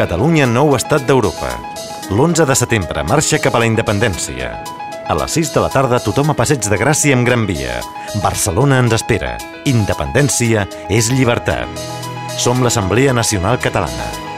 Catalunya nou estat d'Europa. L'11 de setembre marxa cap a la independència. A les 6 de la tarda tothom a Passeig de Gràcia amb Gran Via. Barcelona ens espera. Independència és llibertat. Som l'Assemblea Nacional Catalana.